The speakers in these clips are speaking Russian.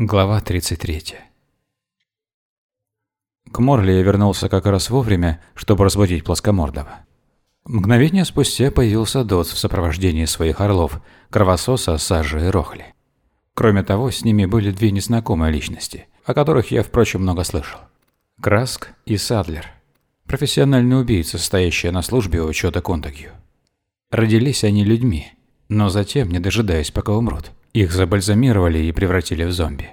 Глава 33. К Морли я вернулся как раз вовремя, чтобы разбудить плоскомордого. Мгновение спустя появился Доц в сопровождении своих орлов, кровососа, Сажи и Рохли. Кроме того, с ними были две незнакомые личности, о которых я, впрочем, много слышал. Краск и Садлер. Профессиональные убийцы, стоящие на службе у Чота Контагью. Родились они людьми, но затем, не дожидаясь, пока умрут, их забальзамировали и превратили в зомби.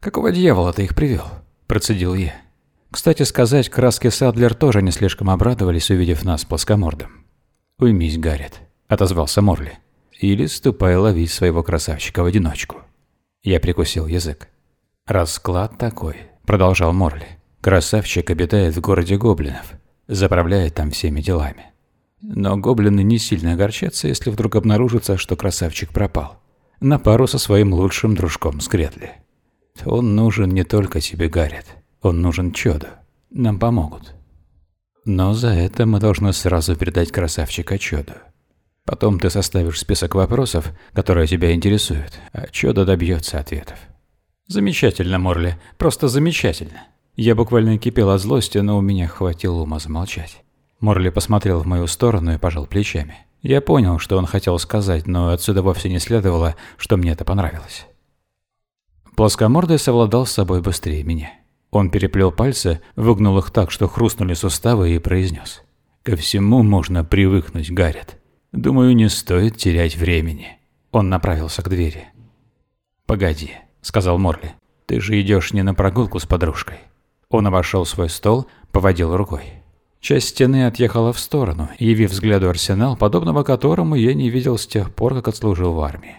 «Какого дьявола ты их привел?» – процедил я. Кстати сказать, Краски Садлер тоже не слишком обрадовались, увидев нас плоскомордом. «Уймись, Гаррет», – отозвался Морли. «Или ступай ловить своего красавчика в одиночку». Я прикусил язык. «Расклад такой», – продолжал Морли. «Красавчик обитает в городе гоблинов, заправляет там всеми делами. Но гоблины не сильно огорчатся, если вдруг обнаружится, что красавчик пропал на пару со своим лучшим дружком Скретли. Он нужен не только тебе, Гаррет. Он нужен Чоду. Нам помогут. Но за это мы должны сразу передать красавчика Чоду. Потом ты составишь список вопросов, которые тебя интересуют, а Чода добьется ответов. Замечательно, Морли, просто замечательно. Я буквально кипел от злости, но у меня хватило ума замолчать. Морли посмотрел в мою сторону и пожал плечами. Я понял, что он хотел сказать, но отсюда вовсе не следовало, что мне это понравилось. Плоскомордый совладал с собой быстрее меня. Он переплел пальцы, выгнул их так, что хрустнули суставы и произнес. «Ко всему можно привыкнуть, Гаррет. Думаю, не стоит терять времени». Он направился к двери. «Погоди», — сказал Морли. «Ты же идешь не на прогулку с подружкой». Он обошел свой стол, поводил рукой. Часть стены отъехала в сторону, явив взгляду арсенал, подобного которому я не видел с тех пор, как отслужил в армии.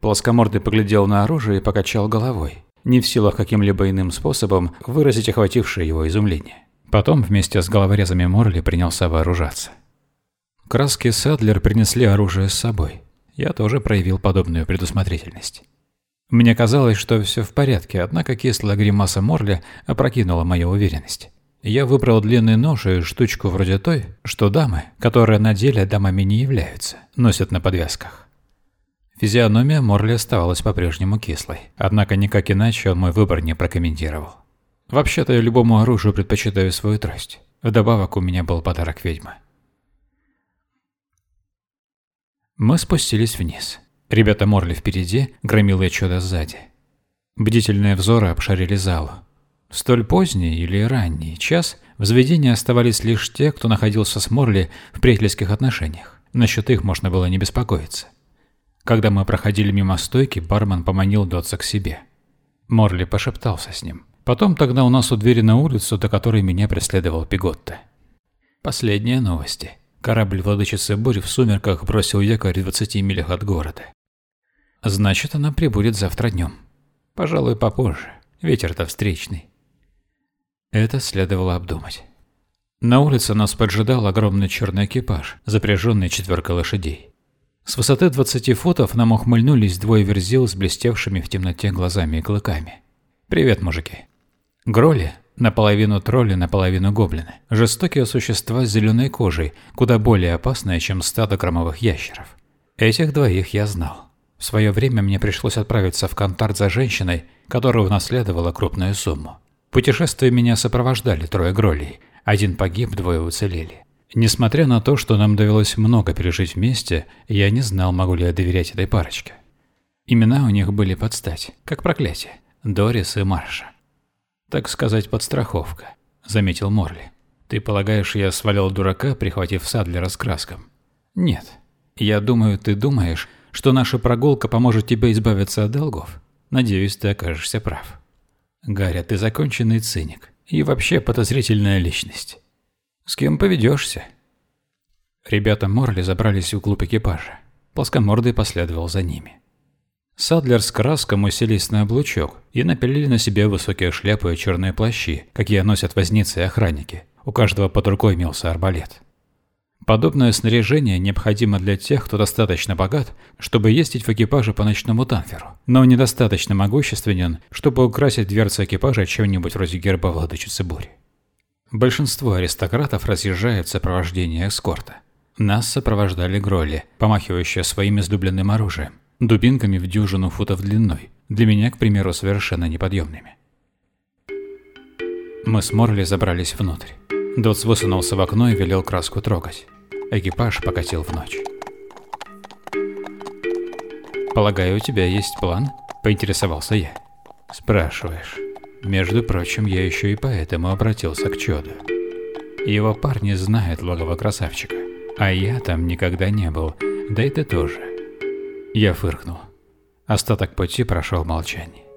Плоскомордый поглядел на оружие и покачал головой, не в силах каким-либо иным способом выразить охватившее его изумление. Потом вместе с головорезами Морли принялся вооружаться. Краски Садлер принесли оружие с собой. Я тоже проявил подобную предусмотрительность. Мне казалось, что все в порядке, однако кислая гримаса Морли опрокинула мою уверенность. Я выбрал длинный нож и штучку вроде той, что дамы, которые на деле дамами не являются, носят на подвязках. Физиономия Морли оставалась по-прежнему кислой, однако никак иначе он мой выбор не прокомментировал. Вообще-то я любому оружию предпочитаю свою трость. Вдобавок у меня был подарок ведьмы. Мы спустились вниз. Ребята Морли впереди, громилые чудо сзади. Бдительные взоры обшарили залу. В столь поздний или ранний час в заведении оставались лишь те, кто находился с Морли в приятельских отношениях. Насчет их можно было не беспокоиться. Когда мы проходили мимо стойки, бармен поманил Дотса к себе. Морли пошептался с ним. Потом тогда у нас у двери на улицу, до которой меня преследовал Пиготта. Последние новости. Корабль владычицы Бурь в сумерках бросил якорь в 20 милях от города. Значит, она прибудет завтра днем. Пожалуй, попозже. Ветер-то встречный. Это следовало обдумать. На улице нас поджидал огромный черный экипаж, запряженный четверкой лошадей. С высоты 20 футов нам ухмыльнулись двое верзил с блестевшими в темноте глазами и клыками. «Привет, мужики». Гроли, наполовину тролли, наполовину гоблины. Жестокие существа с зеленой кожей, куда более опасные, чем стадо громовых ящеров. Этих двоих я знал. В свое время мне пришлось отправиться в контакт за женщиной, которая унаследовала крупную сумму. Путешествие меня сопровождали трое гролей. Один погиб, двое уцелели. Несмотря на то, что нам довелось много пережить вместе, я не знал, могу ли я доверять этой парочке. Имена у них были под стать, как проклятие. Дорис и Марша. Так сказать, подстраховка, заметил Морли. Ты полагаешь, я свалил дурака, прихватив Садлера с краском? Нет. Я думаю, ты думаешь, что наша прогулка поможет тебе избавиться от долгов. Надеюсь, ты окажешься прав. Гарри, ты законченный циник. И вообще подозрительная личность. С кем поведешься? Ребята Морли забрались вглубь экипажа. Плоскомордый последовал за ними. Садлер с Краском уселись на облучок и напилили на себе высокие шляпы и черные плащи, какие носят возницы и охранники. У каждого под рукой имелся арбалет. Подобное снаряжение необходимо для тех, кто достаточно богат, чтобы ездить в экипаже по ночному танферу, но недостаточно могущественен, чтобы украсить дверцы экипажа чем-нибудь вроде герба владычицы бури. Большинство аристократов разъезжают в сопровождении эскорта. Нас сопровождали гролли, помахивающие своим издубленным оружием. Дубинками в дюжину футов длиной, для меня, к примеру, совершенно неподъемными. Мы с Морли забрались внутрь. Дотс высунулся в окно и велел краску трогать. Экипаж покатил в ночь. «Полагаю, у тебя есть план?» – поинтересовался я. «Спрашиваешь. Между прочим, я еще и поэтому обратился к Чоду. Его парни знают логово красавчика, а я там никогда не был, да и ты тоже». Я фыркнул. Остаток пути прошел в молчании.